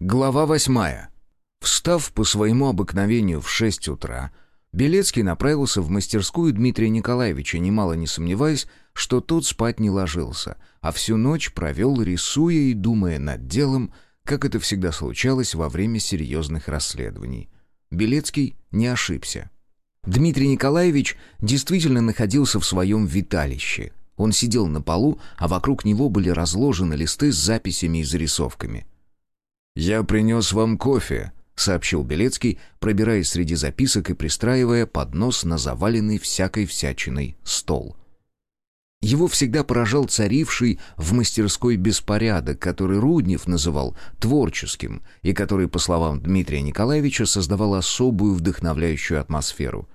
Глава восьмая. Встав по своему обыкновению в шесть утра, Белецкий направился в мастерскую Дмитрия Николаевича, немало не сомневаясь, что тот спать не ложился, а всю ночь провел, рисуя и думая над делом, как это всегда случалось во время серьезных расследований. Белецкий не ошибся. Дмитрий Николаевич действительно находился в своем виталище. Он сидел на полу, а вокруг него были разложены листы с записями и зарисовками. «Я принес вам кофе», — сообщил Белецкий, пробираясь среди записок и пристраивая поднос на заваленный всякой всячиной стол. Его всегда поражал царивший в мастерской беспорядок, который Руднев называл творческим, и который, по словам Дмитрия Николаевича, создавал особую вдохновляющую атмосферу.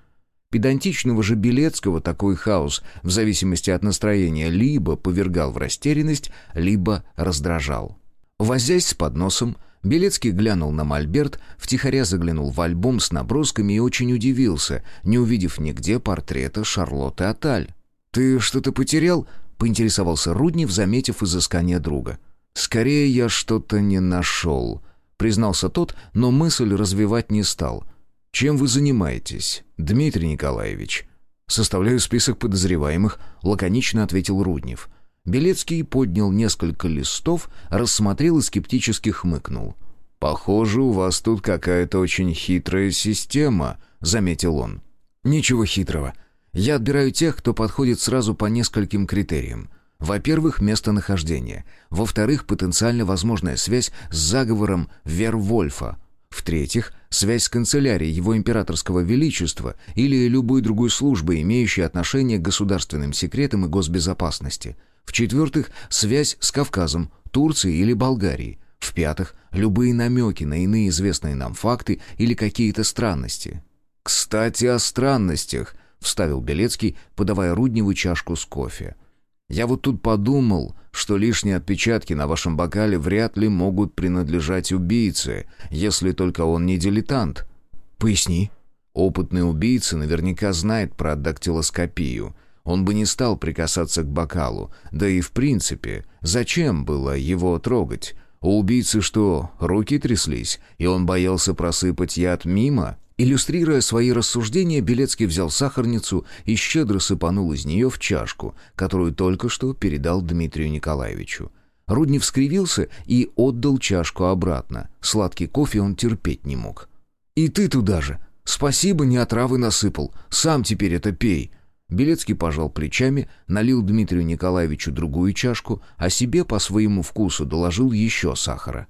Педантичного же Белецкого такой хаос, в зависимости от настроения, либо повергал в растерянность, либо раздражал. Возясь с подносом, Белецкий глянул на мольберт, втихаря заглянул в альбом с набросками и очень удивился, не увидев нигде портрета Шарлотты Аталь. «Ты что-то потерял?» — поинтересовался Руднев, заметив изыскание друга. «Скорее я что-то не нашел», — признался тот, но мысль развивать не стал. «Чем вы занимаетесь, Дмитрий Николаевич?» «Составляю список подозреваемых», — лаконично ответил Руднев. Белецкий поднял несколько листов, рассмотрел и скептически хмыкнул. «Похоже, у вас тут какая-то очень хитрая система», — заметил он. «Ничего хитрого. Я отбираю тех, кто подходит сразу по нескольким критериям. Во-первых, местонахождение. Во-вторых, потенциально возможная связь с заговором Вервольфа. В-третьих, связь с канцелярией Его Императорского Величества или любой другой службой, имеющей отношение к государственным секретам и госбезопасности. В-четвертых, связь с Кавказом, Турцией или Болгарией. В-пятых, любые намеки на иные известные нам факты или какие-то странности. «Кстати, о странностях», — вставил Белецкий, подавая Рудневу чашку с кофе. «Я вот тут подумал, что лишние отпечатки на вашем бокале вряд ли могут принадлежать убийце, если только он не дилетант». «Поясни». «Опытный убийца наверняка знает про дактилоскопию» Он бы не стал прикасаться к бокалу. Да и в принципе, зачем было его трогать? У убийцы что, руки тряслись, и он боялся просыпать яд мимо? Иллюстрируя свои рассуждения, Белецкий взял сахарницу и щедро сыпанул из нее в чашку, которую только что передал Дмитрию Николаевичу. Руднев скривился и отдал чашку обратно. Сладкий кофе он терпеть не мог. «И ты туда же! Спасибо, не отравы насыпал. Сам теперь это пей!» Белецкий пожал плечами, налил Дмитрию Николаевичу другую чашку, а себе по своему вкусу доложил еще сахара.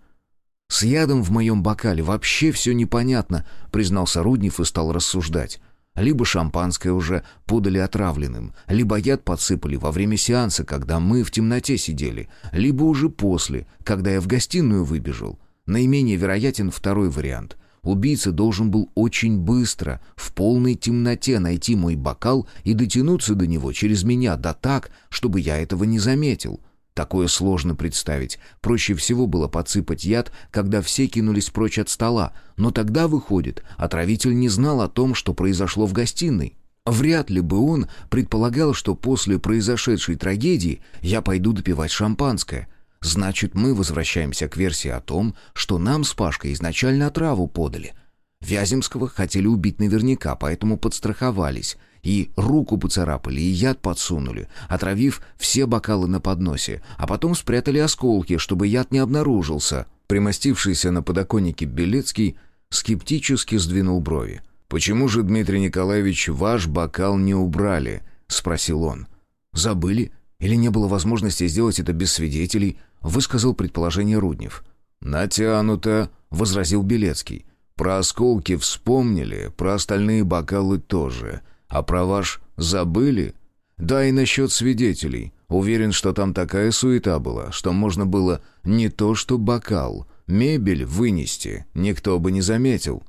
«С ядом в моем бокале вообще все непонятно», — признался Руднев и стал рассуждать. Либо шампанское уже подали отравленным, либо яд подсыпали во время сеанса, когда мы в темноте сидели, либо уже после, когда я в гостиную выбежал. Наименее вероятен второй вариант — Убийца должен был очень быстро, в полной темноте найти мой бокал и дотянуться до него через меня, да так, чтобы я этого не заметил. Такое сложно представить. Проще всего было подсыпать яд, когда все кинулись прочь от стола, но тогда, выходит, отравитель не знал о том, что произошло в гостиной. Вряд ли бы он предполагал, что после произошедшей трагедии я пойду допивать шампанское — Значит, мы возвращаемся к версии о том, что нам с Пашкой изначально отраву подали. Вяземского хотели убить наверняка, поэтому подстраховались. И руку поцарапали, и яд подсунули, отравив все бокалы на подносе, а потом спрятали осколки, чтобы яд не обнаружился. Примостившийся на подоконнике Белецкий скептически сдвинул брови. «Почему же, Дмитрий Николаевич, ваш бокал не убрали?» — спросил он. «Забыли? Или не было возможности сделать это без свидетелей?» высказал предположение Руднев. «Натянуто», — возразил Белецкий. «Про осколки вспомнили, про остальные бокалы тоже. А про ваш забыли? Да и насчет свидетелей. Уверен, что там такая суета была, что можно было не то что бокал, мебель вынести, никто бы не заметил».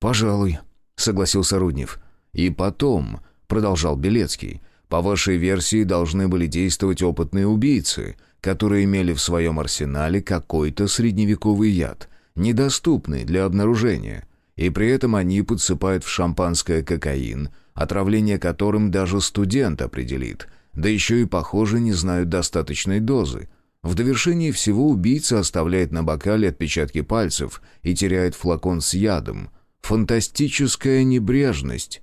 «Пожалуй», — согласился Руднев. «И потом», — продолжал Белецкий, — «по вашей версии должны были действовать опытные убийцы» которые имели в своем арсенале какой-то средневековый яд, недоступный для обнаружения, и при этом они подсыпают в шампанское кокаин, отравление которым даже студент определит, да еще и, похоже, не знают достаточной дозы. В довершении всего убийца оставляет на бокале отпечатки пальцев и теряет флакон с ядом. Фантастическая небрежность.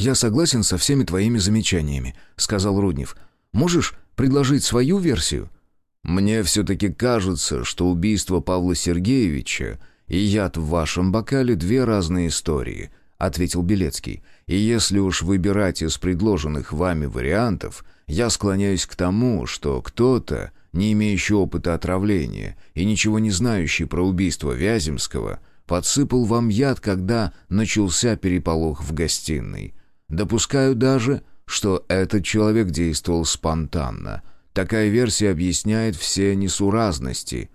«Я согласен со всеми твоими замечаниями», — сказал Руднев. «Можешь предложить свою версию?» «Мне все-таки кажется, что убийство Павла Сергеевича и яд в вашем бокале — две разные истории», — ответил Белецкий. «И если уж выбирать из предложенных вами вариантов, я склоняюсь к тому, что кто-то, не имеющий опыта отравления и ничего не знающий про убийство Вяземского, подсыпал вам яд, когда начался переполох в гостиной. Допускаю даже, что этот человек действовал спонтанно. Такая версия объясняет все несуразности».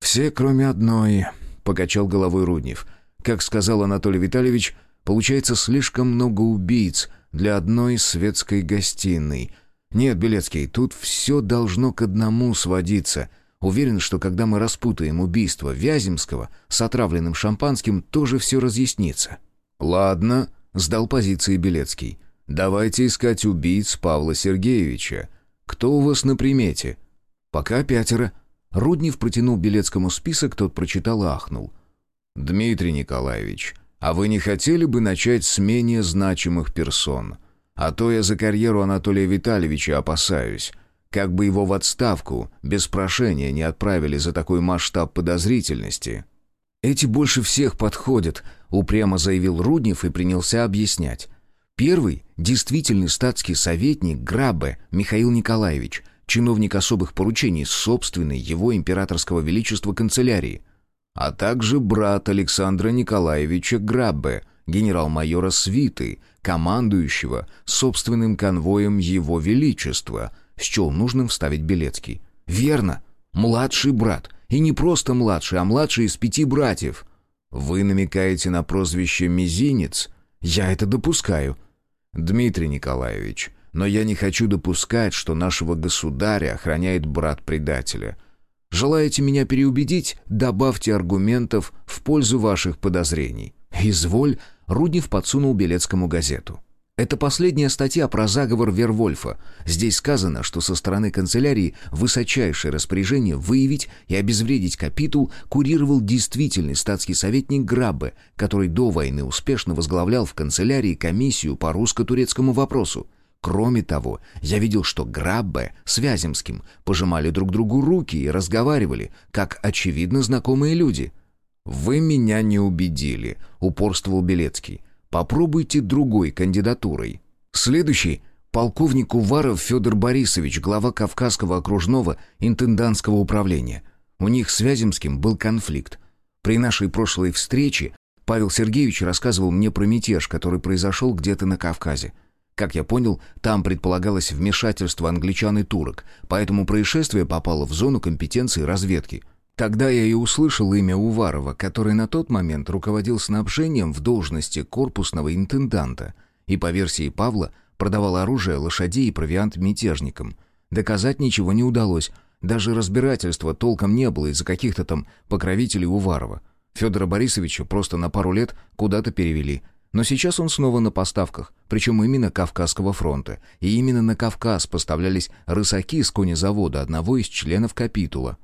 «Все, кроме одной», — покачал головой Руднев. «Как сказал Анатолий Витальевич, получается слишком много убийц для одной светской гостиной. Нет, Белецкий, тут все должно к одному сводиться. Уверен, что когда мы распутаем убийство Вяземского с отравленным шампанским, тоже все разъяснится». «Ладно», — сдал позиции Белецкий. «Давайте искать убийц Павла Сергеевича. Кто у вас на примете?» «Пока пятеро», Руднев протянул Белецкому список, тот прочитал и ахнул. «Дмитрий Николаевич, а вы не хотели бы начать с менее значимых персон? А то я за карьеру Анатолия Витальевича опасаюсь. Как бы его в отставку без прошения не отправили за такой масштаб подозрительности». «Эти больше всех подходят», — упрямо заявил Руднев и принялся объяснять. Первый — действительный статский советник Грабе Михаил Николаевич — чиновник особых поручений собственной его императорского величества канцелярии, а также брат Александра Николаевича Граббе, генерал-майора свиты, командующего собственным конвоем его величества, счел нужным вставить Белецкий. «Верно, младший брат, и не просто младший, а младший из пяти братьев. Вы намекаете на прозвище «Мизинец»? Я это допускаю». «Дмитрий Николаевич, но я не хочу допускать, что нашего государя охраняет брат предателя. Желаете меня переубедить? Добавьте аргументов в пользу ваших подозрений». «Изволь», — Руднев подсунул Белецкому газету. Это последняя статья про заговор Вервольфа. Здесь сказано, что со стороны канцелярии высочайшее распоряжение выявить и обезвредить капитул курировал действительный статский советник Граббе, который до войны успешно возглавлял в канцелярии комиссию по русско-турецкому вопросу. Кроме того, я видел, что Граббе с Вяземским пожимали друг другу руки и разговаривали, как очевидно знакомые люди. «Вы меня не убедили», — упорствовал Белецкий. «Попробуйте другой кандидатурой». Следующий — полковник Уваров Федор Борисович, глава Кавказского окружного интендантского управления. У них с Вяземским был конфликт. При нашей прошлой встрече Павел Сергеевич рассказывал мне про мятеж, который произошел где-то на Кавказе. Как я понял, там предполагалось вмешательство англичан и турок, поэтому происшествие попало в зону компетенции разведки. Тогда я и услышал имя Уварова, который на тот момент руководил снабжением в должности корпусного интенданта и, по версии Павла, продавал оружие, лошадей и провиант мятежникам. Доказать ничего не удалось, даже разбирательства толком не было из-за каких-то там покровителей Уварова. Федора Борисовича просто на пару лет куда-то перевели, но сейчас он снова на поставках, причем именно Кавказского фронта. И именно на Кавказ поставлялись рысаки с конезавода одного из членов капитула.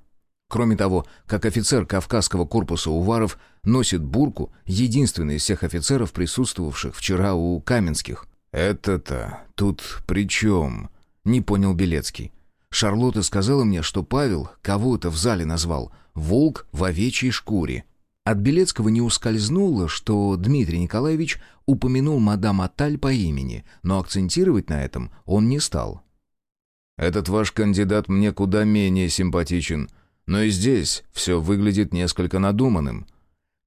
Кроме того, как офицер Кавказского корпуса Уваров носит бурку, единственный из всех офицеров, присутствовавших вчера у Каменских. «Это-то тут при чем?» — не понял Белецкий. Шарлотта сказала мне, что Павел кого-то в зале назвал «волк в овечьей шкуре». От Белецкого не ускользнуло, что Дмитрий Николаевич упомянул мадам Аталь по имени, но акцентировать на этом он не стал. «Этот ваш кандидат мне куда менее симпатичен, но и здесь все выглядит несколько надуманным».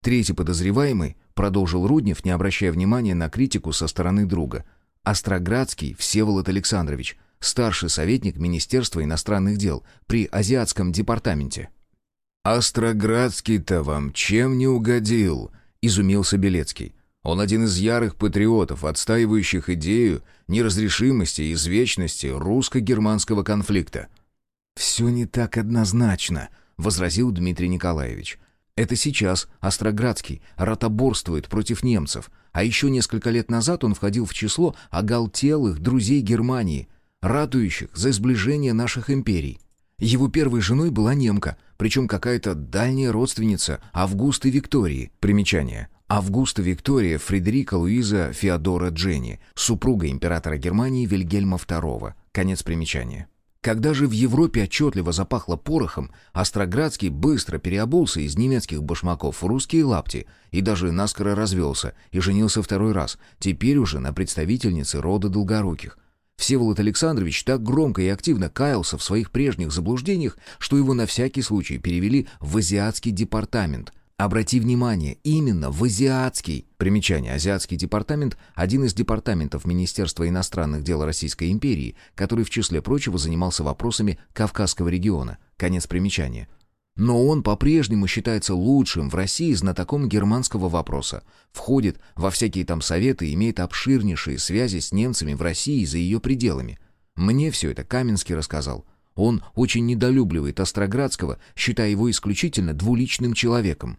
Третий подозреваемый, продолжил Руднев, не обращая внимания на критику со стороны друга. Остроградский Всеволод Александрович, старший советник Министерства иностранных дел при Азиатском департаменте. «Остроградский-то вам чем не угодил?» — изумился Белецкий. «Он один из ярых патриотов, отстаивающих идею неразрешимости и извечности русско-германского конфликта». «Все не так однозначно», — возразил Дмитрий Николаевич. «Это сейчас Остроградский ротоборствует против немцев, а еще несколько лет назад он входил в число оголтелых друзей Германии, ратующих за сближение наших империй. Его первой женой была немка, причем какая-то дальняя родственница Августы Виктории. Примечание. Августа Виктория Фредерика Луиза Феодора Дженни, супруга императора Германии Вильгельма II. Конец примечания. Когда же в Европе отчетливо запахло порохом, Остроградский быстро переобулся из немецких башмаков в русские лапти и даже наскоро развелся и женился второй раз, теперь уже на представительнице рода Долгоруких. Всеволод Александрович так громко и активно каялся в своих прежних заблуждениях, что его на всякий случай перевели в азиатский департамент – Обрати внимание, именно в азиатский. Примечание. Азиатский департамент – один из департаментов Министерства иностранных дел Российской империи, который, в числе прочего, занимался вопросами Кавказского региона. Конец примечания. Но он по-прежнему считается лучшим в России знатоком германского вопроса. Входит во всякие там советы и имеет обширнейшие связи с немцами в России и за ее пределами. Мне все это Каменский рассказал. Он очень недолюбливает Остроградского, считая его исключительно двуличным человеком.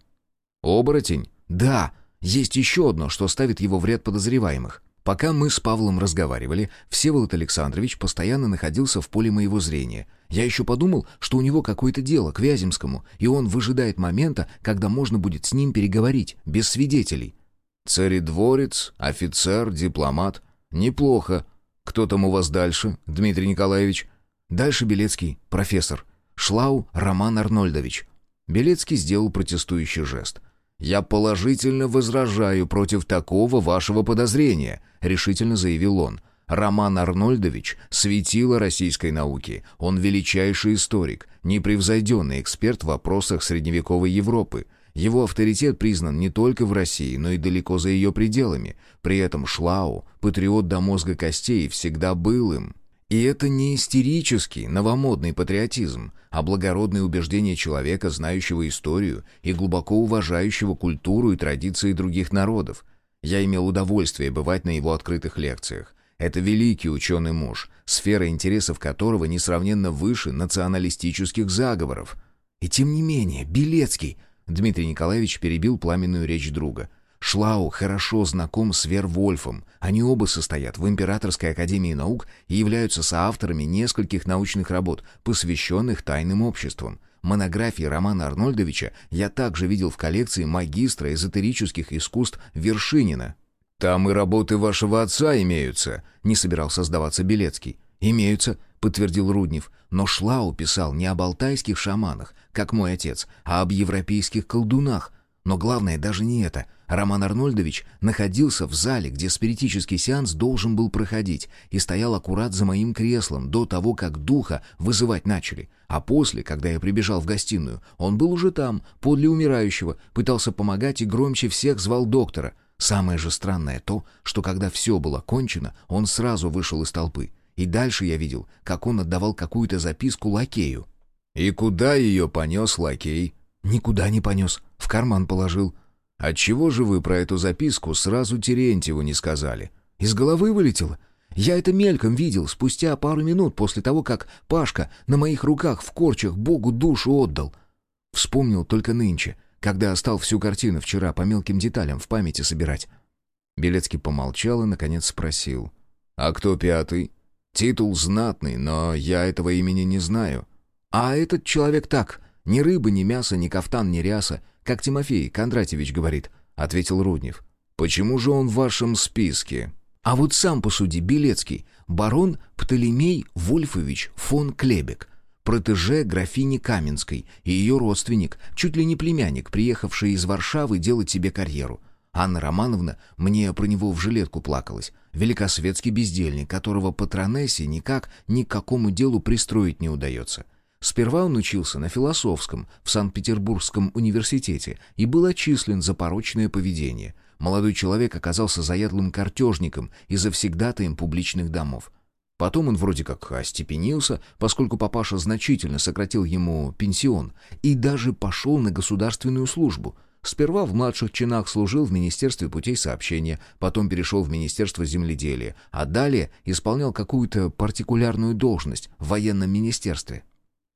«Оборотень?» «Да, есть еще одно, что ставит его в ряд подозреваемых. Пока мы с Павлом разговаривали, Всеволод Александрович постоянно находился в поле моего зрения. Я еще подумал, что у него какое-то дело к Вяземскому, и он выжидает момента, когда можно будет с ним переговорить, без свидетелей». «Царедворец, офицер, дипломат. Неплохо. Кто там у вас дальше, Дмитрий Николаевич?» «Дальше Белецкий, профессор. Шлау Роман Арнольдович». Белецкий сделал протестующий жест – «Я положительно возражаю против такого вашего подозрения», — решительно заявил он. Роман Арнольдович — светило российской науки. Он величайший историк, непревзойденный эксперт в вопросах средневековой Европы. Его авторитет признан не только в России, но и далеко за ее пределами. При этом Шлау, патриот до мозга костей, всегда был им. И это не истерический, новомодный патриотизм, а благородные убеждения человека, знающего историю и глубоко уважающего культуру и традиции других народов. Я имел удовольствие бывать на его открытых лекциях. Это великий ученый муж, сфера интересов которого несравненно выше националистических заговоров. И тем не менее, Белецкий... Дмитрий Николаевич перебил пламенную речь друга — Шлау хорошо знаком с Вервольфом. Они оба состоят в Императорской академии наук и являются соавторами нескольких научных работ, посвященных тайным обществам. Монографии Романа Арнольдовича я также видел в коллекции магистра эзотерических искусств Вершинина. «Там и работы вашего отца имеются», — не собирался сдаваться Белецкий. «Имеются», — подтвердил Руднев. «Но Шлау писал не об алтайских шаманах, как мой отец, а об европейских колдунах. Но главное даже не это — Роман Арнольдович находился в зале, где спиритический сеанс должен был проходить, и стоял аккурат за моим креслом до того, как духа вызывать начали. А после, когда я прибежал в гостиную, он был уже там, подле умирающего, пытался помогать и громче всех звал доктора. Самое же странное то, что когда все было кончено, он сразу вышел из толпы. И дальше я видел, как он отдавал какую-то записку лакею. «И куда ее понес лакей?» «Никуда не понес. В карман положил. Отчего же вы про эту записку сразу Терентьеву не сказали? Из головы вылетело? Я это мельком видел спустя пару минут после того, как Пашка на моих руках в корчах Богу душу отдал. Вспомнил только нынче, когда стал всю картину вчера по мелким деталям в памяти собирать. Белецкий помолчал и, наконец, спросил. «А кто пятый?» «Титул знатный, но я этого имени не знаю». «А этот человек так. Ни рыбы, ни мяса, ни кафтан, ни ряса как Тимофей Кондратьевич говорит», — ответил Руднев. «Почему же он в вашем списке?» «А вот сам посуди, Белецкий, барон Птолемей Вольфович фон Клебек, протеже графини Каменской и ее родственник, чуть ли не племянник, приехавший из Варшавы делать себе карьеру». Анна Романовна мне про него в жилетку плакалась. Великосветский бездельник, которого патронессе никак ни к какому делу пристроить не удается. Сперва он учился на философском в Санкт-Петербургском университете и был отчислен за порочное поведение. Молодой человек оказался заядлым картежником и завсегдатаем публичных домов. Потом он вроде как остепенился, поскольку папаша значительно сократил ему пенсион, и даже пошел на государственную службу. Сперва в младших чинах служил в Министерстве путей сообщения, потом перешел в Министерство земледелия, а далее исполнял какую-то партикулярную должность в военном министерстве.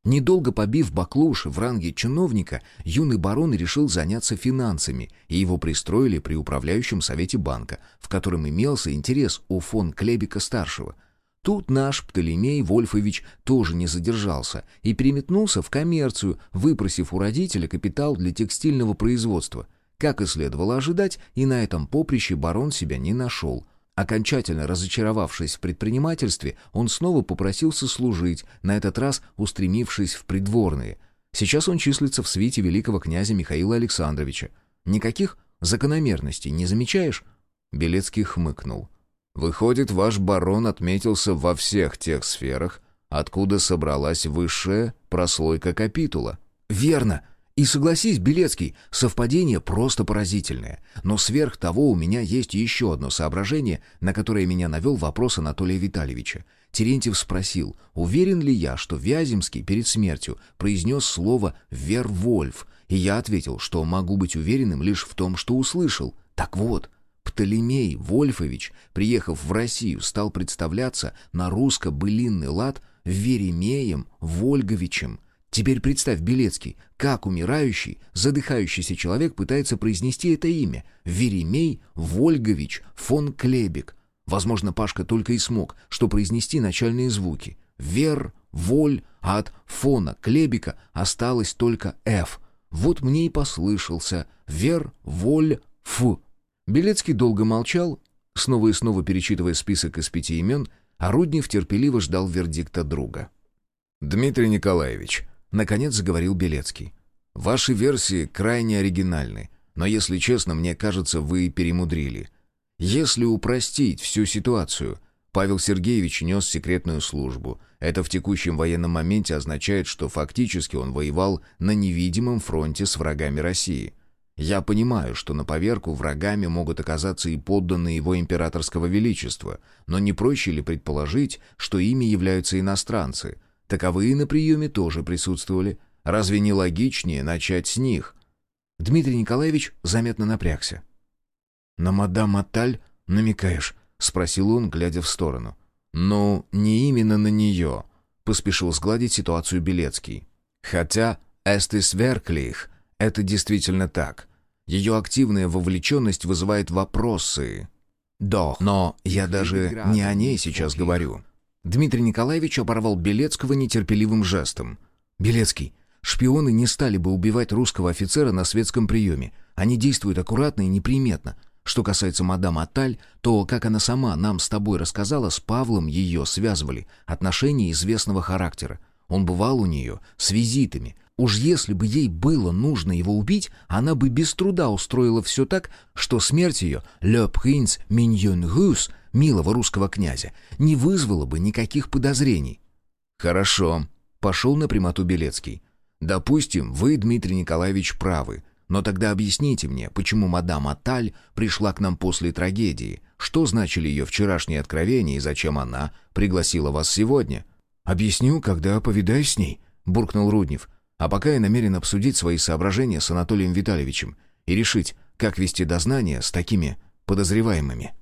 Недолго побив баклуши в ранге чиновника, юный барон решил заняться финансами, и его пристроили при управляющем совете банка, в котором имелся интерес у фон Клебика-старшего. Тут наш Птолемей Вольфович тоже не задержался и переметнулся в коммерцию, выпросив у родителя капитал для текстильного производства. Как и следовало ожидать, и на этом поприще барон себя не нашел. Окончательно разочаровавшись в предпринимательстве, он снова попросился служить, на этот раз устремившись в придворные. Сейчас он числится в свите великого князя Михаила Александровича. Никаких закономерностей не замечаешь?» Белецкий хмыкнул. Выходит, ваш барон отметился во всех тех сферах, откуда собралась высшая прослойка капитула. Верно. И согласись, Белецкий, совпадение просто поразительное. Но сверх того у меня есть еще одно соображение, на которое меня навел вопрос Анатолия Витальевича. Терентьев спросил, уверен ли я, что Вяземский перед смертью произнес слово «Вервольф», и я ответил, что могу быть уверенным лишь в том, что услышал. Так вот, Птолемей Вольфович, приехав в Россию, стал представляться на русско-былинный лад Веремеем Вольговичем. Теперь представь, Белецкий, как умирающий, задыхающийся человек пытается произнести это имя. Веремей Вольгович фон Клебек. Возможно, Пашка только и смог, что произнести начальные звуки. Вер, Воль, а от фона Клебека осталось только «Ф». Вот мне и послышался «Вер, Воль, Ф». Белецкий долго молчал, снова и снова перечитывая список из пяти имен, а Руднев терпеливо ждал вердикта друга. «Дмитрий Николаевич», — наконец заговорил Белецкий, — «ваши версии крайне оригинальны, но, если честно, мне кажется, вы перемудрили. Если упростить всю ситуацию, Павел Сергеевич нес секретную службу. Это в текущем военном моменте означает, что фактически он воевал на невидимом фронте с врагами России». Я понимаю, что на поверку врагами могут оказаться и подданные его императорского величества, но не проще ли предположить, что ими являются иностранцы? Таковые на приеме тоже присутствовали. Разве не логичнее начать с них? Дмитрий Николаевич заметно напрягся. «На мадам Аталь намекаешь?» — спросил он, глядя в сторону. «Ну, не именно на нее», — поспешил сгладить ситуацию Белецкий. «Хотя эстис верклих», это действительно так. Ее активная вовлеченность вызывает вопросы. Да, но я даже не о ней сейчас говорю. Дмитрий Николаевич оборвал Белецкого нетерпеливым жестом. «Белецкий, шпионы не стали бы убивать русского офицера на светском приеме. Они действуют аккуратно и неприметно. Что касается мадам Аталь, то, как она сама нам с тобой рассказала, с Павлом ее связывали отношения известного характера. Он бывал у нее с визитами, Уж если бы ей было нужно его убить, она бы без труда устроила все так, что смерть ее, «Le Prince Mignon Rus», милого русского князя, не вызвала бы никаких подозрений. «Хорошо», — пошел на прямоту Белецкий. «Допустим, вы, Дмитрий Николаевич, правы, но тогда объясните мне, почему мадам Аталь пришла к нам после трагедии, что значили ее вчерашние откровения и зачем она пригласила вас сегодня?» «Объясню, когда повидаюсь с ней», — буркнул Руднев. А пока я намерен обсудить свои соображения с Анатолием Витальевичем и решить, как вести дознание с такими подозреваемыми.